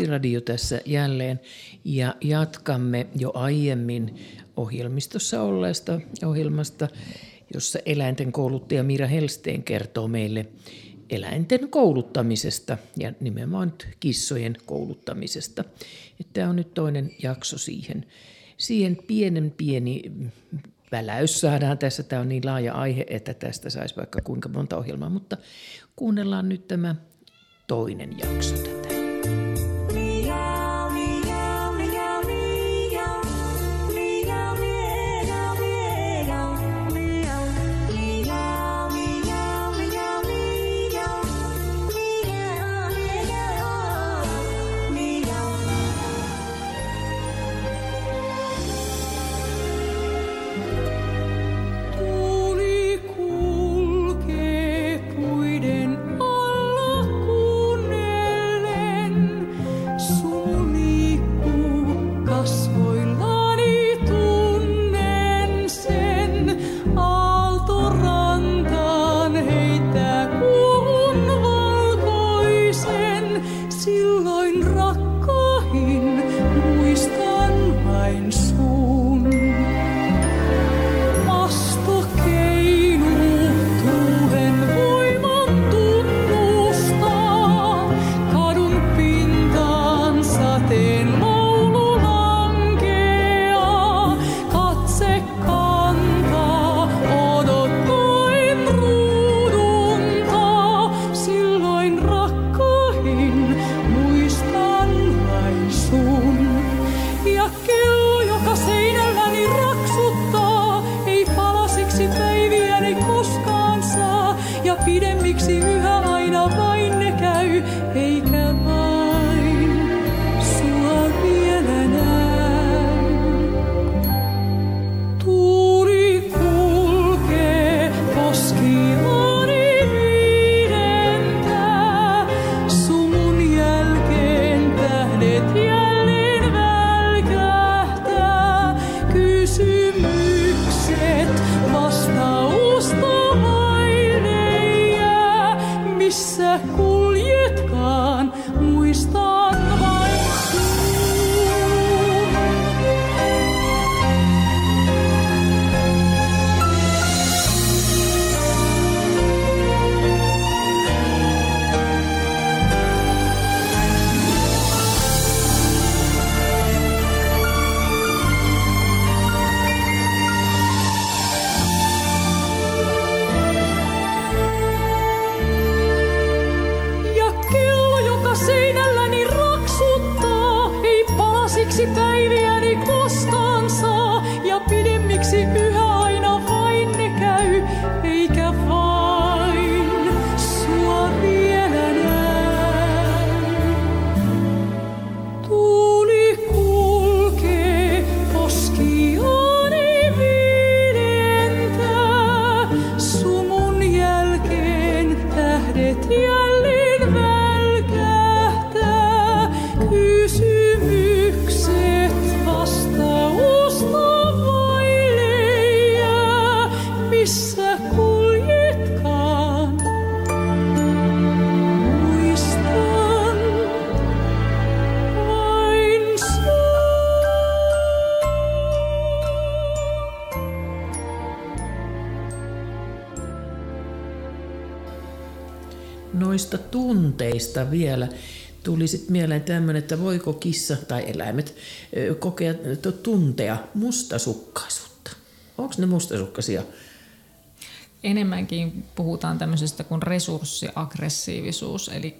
Kattiradio tässä jälleen ja jatkamme jo aiemmin ohjelmistossa olleesta ohjelmasta, jossa eläinten kouluttaja Mira Helsteen kertoo meille eläinten kouluttamisesta ja nimenomaan kissojen kouluttamisesta. Tämä on nyt toinen jakso siihen. Siihen pienen pieni väläys saadaan tässä. Tämä on niin laaja aihe, että tästä saisi vaikka kuinka monta ohjelmaa, mutta kuunnellaan nyt tämä toinen jakso tätä. Noista tunteista vielä tuli sitten mieleen tämmöinen, että voiko kissa tai eläimet kokea tuntea mustasukkaisuutta. Onko ne mustasukkaisia? Enemmänkin puhutaan tämmöisestä kuin resurssiaggressiivisuus, eli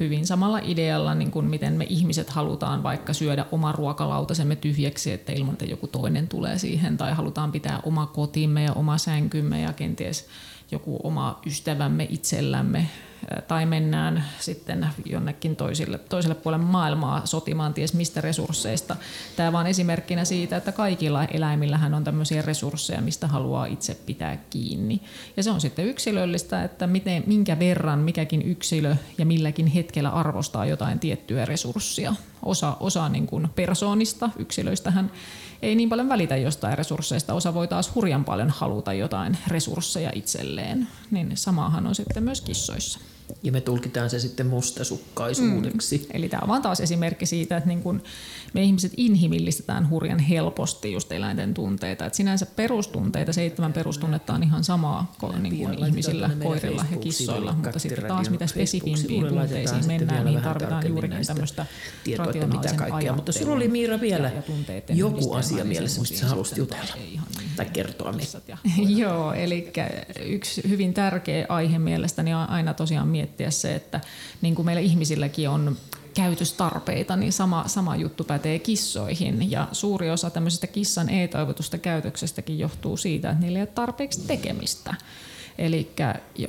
hyvin samalla idealla, niin kuin miten me ihmiset halutaan vaikka syödä oma ruokalautasemme tyhjäksi, että ilman, että joku toinen tulee siihen, tai halutaan pitää oma kotimme ja oma sänkymme ja kenties joku oma ystävämme itsellämme tai mennään sitten jonnekin toisille, toiselle puolelle maailmaa sotimaan ties mistä resursseista. Tämä vaan esimerkkinä siitä, että kaikilla eläimillähän on tämmöisiä resursseja, mistä haluaa itse pitää kiinni. Ja se on sitten yksilöllistä, että miten, minkä verran mikäkin yksilö ja milläkin hetkellä arvostaa jotain tiettyä resurssia osa, osa niin kuin persoonista, yksilöistähän ei niin paljon välitä jostain resursseista. Osa voi taas hurjan paljon haluta jotain resursseja itselleen. Niin samahan on sitten myös kissoissa. Ja me tulkitaan se sitten mustasukkaisuudeksi. Mm. Eli tämä on vaan taas esimerkki siitä, että niin kun me ihmiset inhimillistetään hurjan helposti just eläinten tunteita. Et sinänsä perustunteita, seitsemän perustunnetta on ihan samaa niin kuin ihmisillä, koirilla ja kissoilla, mutta sitten taas mitä spesifimpiin tunteisiin mennään, niin tarvitaan juurikin tämmöistä tietoa, että mitä kaikkea. Mutta sulla oli Miira vielä joku asia mielessä, mistä sä haluaisit jutella tai kertoa. Joo, eli yksi hyvin tärkeä aihe mielestäni on aina tosiaan miettiä se, että niin kuin meillä ihmisilläkin on käytöstarpeita, niin sama, sama juttu pätee kissoihin. Ja suuri osa tämmöisestä kissan ei-toivotusta käytöksestäkin johtuu siitä, että niillä ei ole tarpeeksi tekemistä. Eli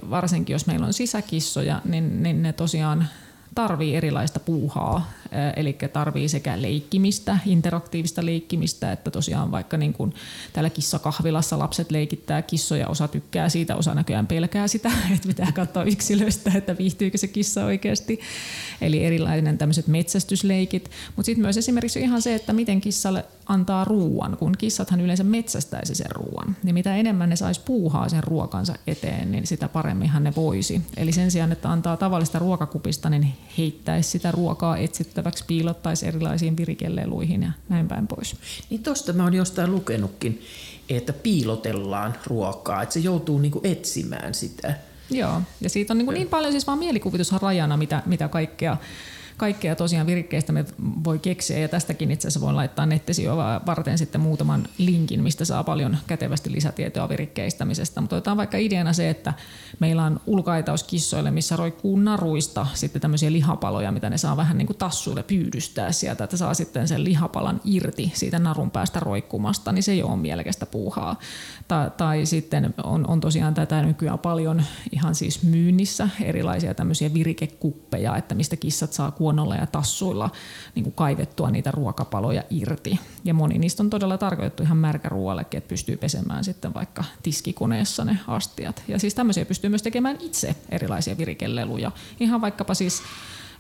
varsinkin jos meillä on sisäkissoja, niin, niin ne tosiaan tarvii erilaista puuhaa, eli tarvii sekä leikkimistä, interaktiivista leikkimistä, että tosiaan vaikka niin kuin täällä kissakahvilassa lapset leikittää kissoja, osa tykkää siitä, osa näköjään pelkää sitä, että pitää katsoa yksilöstä, että viihtyykö se kissa oikeasti. Eli erilainen tämmöiset metsästysleikit, mutta sitten myös esimerkiksi ihan se, että miten kissalle antaa ruoan, kun kissathan yleensä metsästäisi sen ruoan. Niin mitä enemmän ne saisi puuhaa sen ruokansa eteen, niin sitä paremminhan ne voisi. Eli sen sijaan, että antaa tavallista ruokakupista, niin heittäisi sitä ruokaa etsittäväksi, piilottaisi erilaisiin virikeleluihin ja näin päin pois. Niin tosta mä oon jostain lukenutkin, että piilotellaan ruokaa, että se joutuu niinku etsimään sitä. Joo, ja siitä on niin, niin paljon siis vaan mielikuvitus rajana, mitä, mitä kaikkea kaikkea tosiaan virikkeistä me voi keksiä ja tästäkin itse asiassa voin laittaa nettisijoa varten sitten muutaman linkin, mistä saa paljon kätevästi lisätietoa virikkeistämisestä. Mutta otetaan vaikka ideana se, että meillä on ulkaitaus kissoille, missä roikkuu naruista sitten tämmöisiä lihapaloja, mitä ne saa vähän niin kuin tassuille pyydystää sieltä, että saa sitten sen lihapalan irti siitä narun päästä roikkumasta, niin se ei ole mielekästä puuhaa. Tai, tai sitten on, on tosiaan tätä nykyään paljon ihan siis myynnissä, erilaisia tämmöisiä virikekuppeja, että mistä kissat saa kuonolla ja tassuilla niin kuin kaivettua niitä ruokapaloja irti. Ja moni niistä on todella tarkoitettu ihan märkäruoallekin, että pystyy pesemään sitten vaikka tiskikoneessa ne astiat. Ja siis tämmöisiä pystyy myös tekemään itse erilaisia virikeleluja. Ihan vaikkapa siis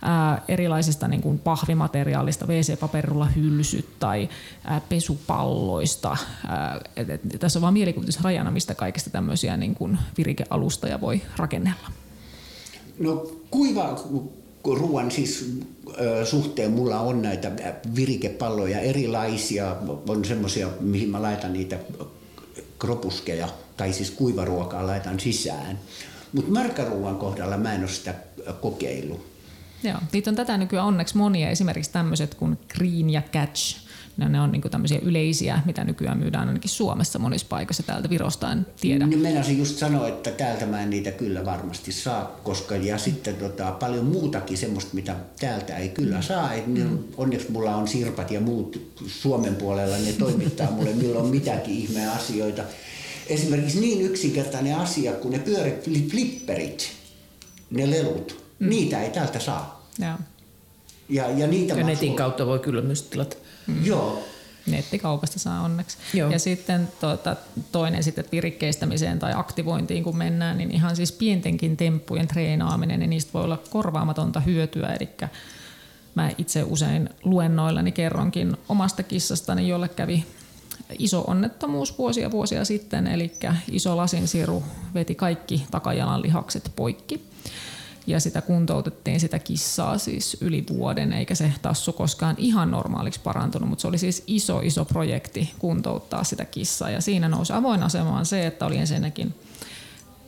ää, erilaisista niin kuin pahvimateriaalista, WC-paperilla hylsyt tai ää, pesupalloista. Ää, et, et, tässä on vain mielikuvitusrajana, mistä kaikista tämmöisiä niin kuin virikealustoja voi rakennella. No kuiva ruoan siis suhteen mulla on näitä virikepalloja erilaisia. On semmoisia, mihin mä laitan niitä kropuskeja, tai siis kuivaruokaa laitan sisään. Mutta märkäruuan kohdalla mä en ole sitä kokeillut. Joo, niitä on tätä nykyään onneksi monia, esimerkiksi tämmöiset kuin Green ja Catch. Ne, ne on niin tämmöisiä yleisiä, mitä nykyään myydään ainakin Suomessa monissa paikoissa, täältä Virosta en tiedä. Niin meinasin just sanoa, että täältä mä en niitä kyllä varmasti saa, koska ja sitten tota, paljon muutakin semmoista, mitä täältä ei kyllä saa. Et mm. Onneksi mulla on Sirpat ja muut Suomen puolella, ne toimittaa mulle milloin mitäkin ihmeä asioita. Esimerkiksi niin yksinkertainen asia, kun ne pyörit flipperit, ne lelut, mm. niitä ei täältä saa. Ja, ja, ja, niitä ja netin kautta voi kyllä myös tilata. Mm. Joo. Nettikaupasta saa onneksi. Joo. Ja sitten tuota, toinen sitten virikkeistämiseen tai aktivointiin kun mennään, niin ihan siis pientenkin temppujen treenaaminen, niin niistä voi olla korvaamatonta hyötyä. Eli mä itse usein luennoillani kerronkin omasta kissastani, jolle kävi iso onnettomuus vuosia vuosia sitten, eli iso lasinsiru veti kaikki takajalan lihakset poikki ja sitä kuntoutettiin sitä kissaa siis yli vuoden, eikä se tassu koskaan ihan normaaliksi parantunut, mutta se oli siis iso iso projekti kuntouttaa sitä kissaa ja siinä nousi avoin asemaan se, että oli ensinnäkin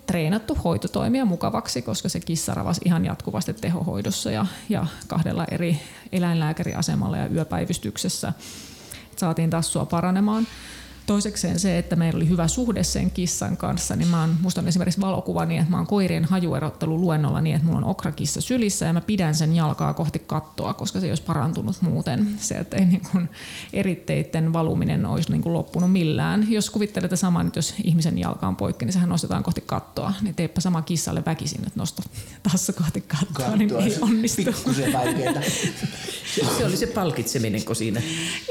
treenattu hoitotoimia mukavaksi, koska se kissa ravasi ihan jatkuvasti tehohoidossa ja, ja kahdella eri eläinlääkäriasemalla ja yöpäivystyksessä saatiin tassua paranemaan. Toisekseen se, että meillä oli hyvä suhde sen kissan kanssa, niin mä oon, musta on esimerkiksi valokuva niin, että mä oon koirien hajuerottelu luennolla niin, että mulla on okrakissa sylissä ja mä pidän sen jalkaa kohti kattoa, koska se ei olisi parantunut muuten. Se, että ei niin kuin eritteiden valuminen olisi niin kuin loppunut millään. Jos kuvittelette saman, että jos ihmisen jalka on poikki, niin sehän nostetaan kohti kattoa. Niin teepä sama kissalle väkisin, että nosta tassu kohti kattoa, kattoa niin ei onnistu. se oli se palkitseminen siinä?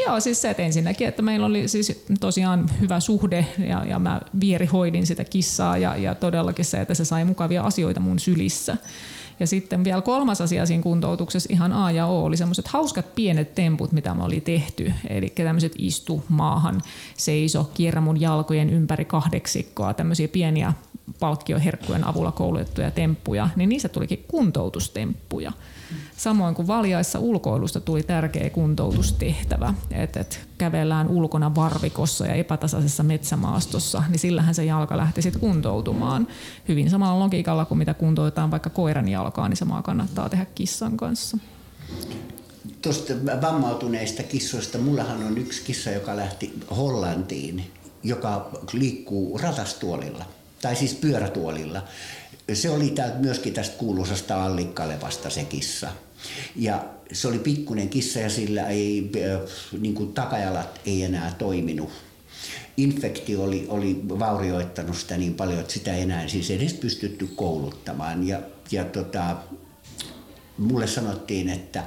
Joo, siis se, että ensinnäkin, että meillä oli siis tosiaan tosiaan hyvä suhde ja, ja mä vierihoidin sitä kissaa ja, ja todellakin se, että se sai mukavia asioita mun sylissä. Ja sitten vielä kolmas asia siinä kuntoutuksessa ihan A ja O oli semmoiset hauskat pienet temput, mitä me oli tehty. Eli tämmöiset istu maahan, seiso, kierrä mun jalkojen ympäri kahdeksikkoa, tämmöisiä pieniä palkkioherkkujen avulla koulutettuja temppuja, niin niissä tulikin kuntoutustemppuja. Samoin kuin valjaissa ulkoilusta tuli tärkeä kuntoutustehtävä, että et kävellään ulkona varvikossa ja epätasaisessa metsämaastossa, niin sillähän se jalka lähti sitten kuntoutumaan. Hyvin samalla logiikalla kuin mitä kuntoutetaan vaikka koiran jalkaa, niin samaa kannattaa tehdä kissan kanssa. Tuosta vammautuneista kissoista, mullahan on yksi kissa, joka lähti Hollantiin, joka liikkuu ratastuolilla, tai siis pyörätuolilla se oli täältä myöskin tästä kuuluisasta Allikkalevasta se kissa. Ja se oli pikkunen kissa ja sillä ei, niin kuin takajalat ei enää toiminut. Infektio oli, oli vaurioittanut sitä niin paljon, että sitä ei enää siis edes pystytty kouluttamaan. Ja, ja tota, mulle sanottiin, että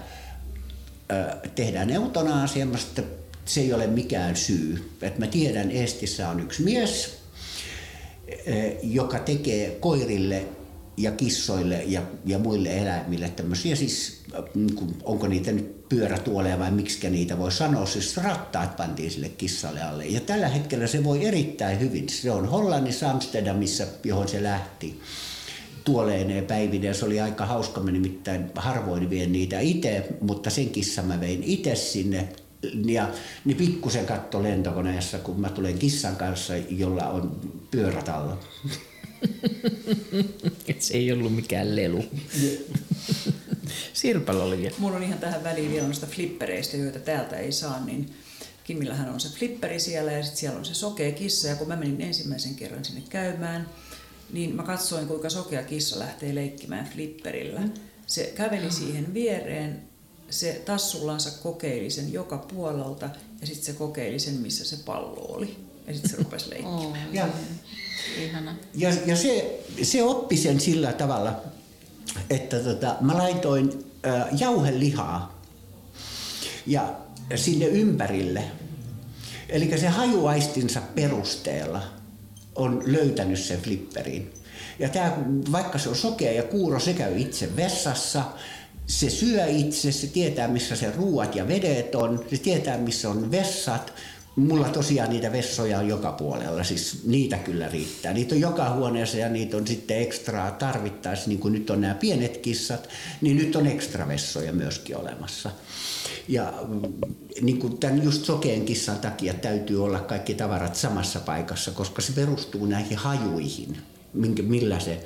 tehdään eutanaasia, mutta se ei ole mikään syy. Et mä tiedän, Estissä on yksi mies, joka tekee koirille ja kissoille ja, ja muille eläimille tämmöisiä siis, niin kuin, onko niitä nyt pyörätuoleja vai miksi niitä voi sanoa, siis rattaat pantiin sille kissalle alle. Ja tällä hetkellä se voi erittäin hyvin. Se on Hollannissa Amsterdamissa, johon se lähti tuoleineen päivineen. Se oli aika hauska, mä nimittäin harvoin vien niitä itse, mutta sen kissan mä vein itse sinne ja niin pikkusen katto lentokoneessa, kun mä tulen kissan kanssa, jolla on pyörät alla. se ei ollut mikään lelu. Sirpalla oli vielä. Mulla on ihan tähän väliin vielä noista flippereistä, joita täältä ei saa, niin Kimmillähän on se flipperi siellä ja sitten siellä on se sokea kissa. Ja kun mä menin ensimmäisen kerran sinne käymään, niin mä katsoin, kuinka sokea kissa lähtee leikkimään flipperillä. Se käveli siihen viereen se tassullansa kokeili sen joka puolelta ja sitten se kokeili sen, missä se pallo oli. Ja sitten se rupesi leikkimään. Oh, ja, ja, ja se, se oppi sen sillä tavalla, että tota, mä laitoin äh, jauhelihaa ja sinne ympärille. Eli se hajuaistinsa perusteella on löytänyt sen flipperin. Ja tää, vaikka se on sokea ja kuuro, se käy itse vessassa, se syö itse, se tietää missä se ruuat ja vedet on, se tietää missä on vessat. Mulla tosiaan niitä vessoja on joka puolella, siis niitä kyllä riittää. Niitä on joka huoneessa ja niitä on sitten ekstraa tarvittaessa, niin kuin nyt on nämä pienet kissat, niin nyt on ekstra vessoja myöskin olemassa. Ja mm, niin kuin tämän just sokeen kissan takia täytyy olla kaikki tavarat samassa paikassa, koska se perustuu näihin hajuihin, millä se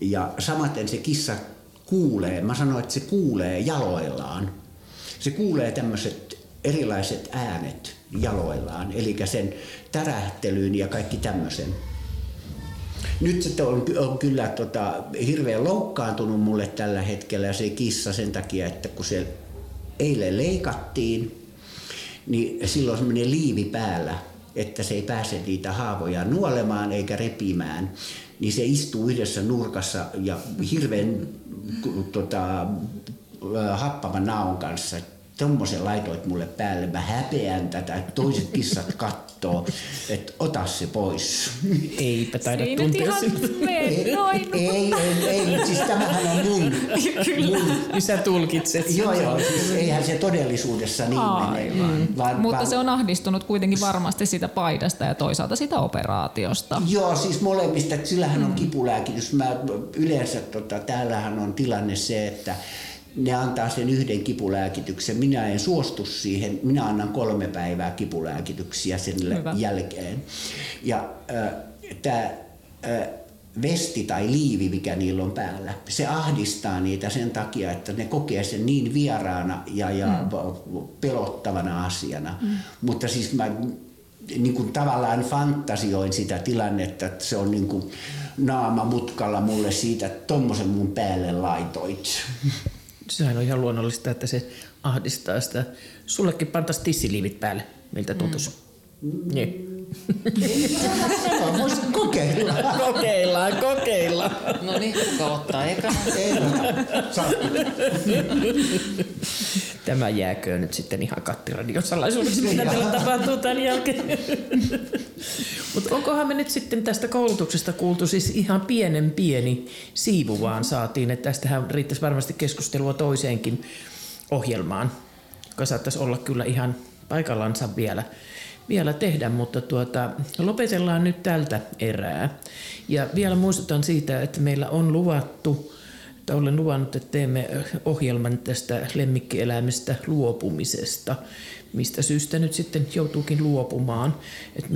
ja samaten se kissa kuulee, mä sanoin, että se kuulee jaloillaan. Se kuulee tämmöiset erilaiset äänet jaloillaan, eli sen tärähtelyyn ja kaikki tämmöisen. Nyt se on, on kyllä tota, hirveän loukkaantunut mulle tällä hetkellä se kissa sen takia, että kun se eilen leikattiin, niin silloin semmoinen liivi päällä, että se ei pääse niitä haavoja nuolemaan eikä repimään. Niin se istuu yhdessä nurkassa ja hirveän tota, happaman naon kanssa. Tuommoisen laitoit mulle päälle. Mä häpeän tätä. Toiset kissat kattoo, että ota se pois. Eipä taida Siinä tuntea ihan ei, ei, ei, ei, siis tämähän on mun. Kyllä. Mun. Niin sä tulkitset Joo, joo, siis eihän se todellisuudessa niin Aivan. mene. Vaan, Mutta vaan... se on ahdistunut kuitenkin varmasti sitä paidasta ja toisaalta sitä operaatiosta. Joo, siis molemmista. Sillähän on kipulääkitys. Mä yleensä, tota, täällähän on tilanne se, että ne antaa sen yhden kipulääkityksen. Minä en suostu siihen. Minä annan kolme päivää kipulääkityksiä sen Hyvä. jälkeen. Ja äh, tämä äh, vesti tai liivi, mikä niillä on päällä, se ahdistaa niitä sen takia, että ne kokee sen niin vieraana ja, ja mm. pelottavana asiana. Mm. Mutta siis mä niin kuin tavallaan fantasioin sitä tilannetta, että se on niin kuin naama mutkalla mulle siitä, että tommosen mun päälle laitoit. Sehän on ihan luonnollista, että se ahdistaa sitä. Sullekin pantaisi tissiliivit päälle, miltä tuntuisi. Mm. Niin. Voisi kokeilla. Kokeillaan, kokeillaan. No niin, kuka ottaa ekana? Tämä jääkö nyt sitten ihan kattiradion salaisuudeksi, mitä meillä tapahtuu tämän jälkeen. Mutta onkohan me nyt sitten tästä koulutuksesta kuultu siis ihan pienen pieni siivu vaan saatiin, että tästähän riittäisi varmasti keskustelua toiseenkin ohjelmaan, joka saattaisi olla kyllä ihan paikallansa vielä, vielä tehdä, mutta tuota, lopetellaan nyt tältä erää. Ja vielä muistutan siitä, että meillä on luvattu että olen luvannut, että teemme ohjelman tästä lemmikkieläimestä luopumisesta, mistä syystä nyt sitten joutuukin luopumaan, että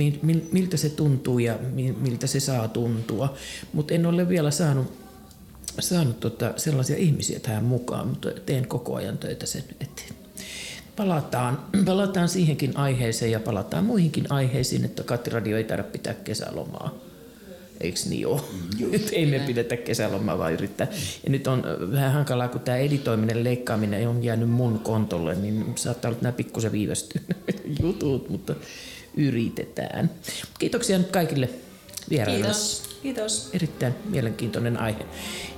miltä se tuntuu ja miltä se saa tuntua. Mutta en ole vielä saanut, saanut tota sellaisia ihmisiä tähän mukaan, mutta teen koko ajan töitä sen eteen. Palataan, palataan siihenkin aiheeseen ja palataan muihinkin aiheisiin, että Kattiradio ei tarvitse pitää kesälomaa. Eikö niin ole? Mm, ei me pidetä kesälomaa, vaan yrittää. Ja nyt on vähän hankalaa, kun tämä editoiminen, leikkaaminen on jäänyt mun kontolle, niin saattaa olla nämä pikkusen viivästyneet jutut, mutta yritetään. Kiitoksia nyt kaikille vieraille. Kiitos. Kiitos. Erittäin mielenkiintoinen aihe.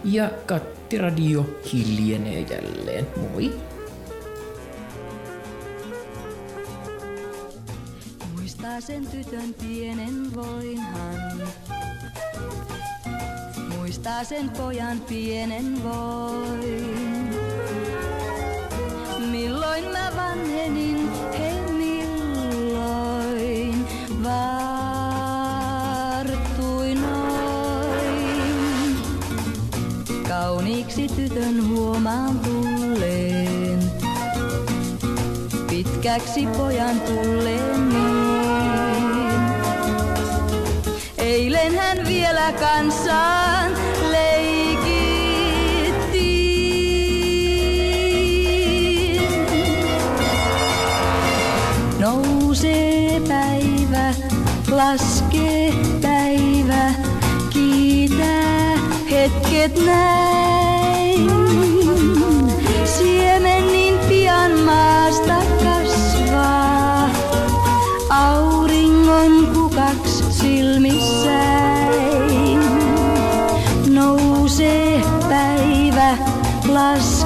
Ja Katti Radio hiljenee jälleen. Moi! Sen tytön pienen voinhan muistaa sen pojan pienen voin. Milloin mä vanhenin, pitkäksi pojan tulleen niin. Eilen hän vielä kanssaan laskee päivä, kiitää hetket näin. Laskee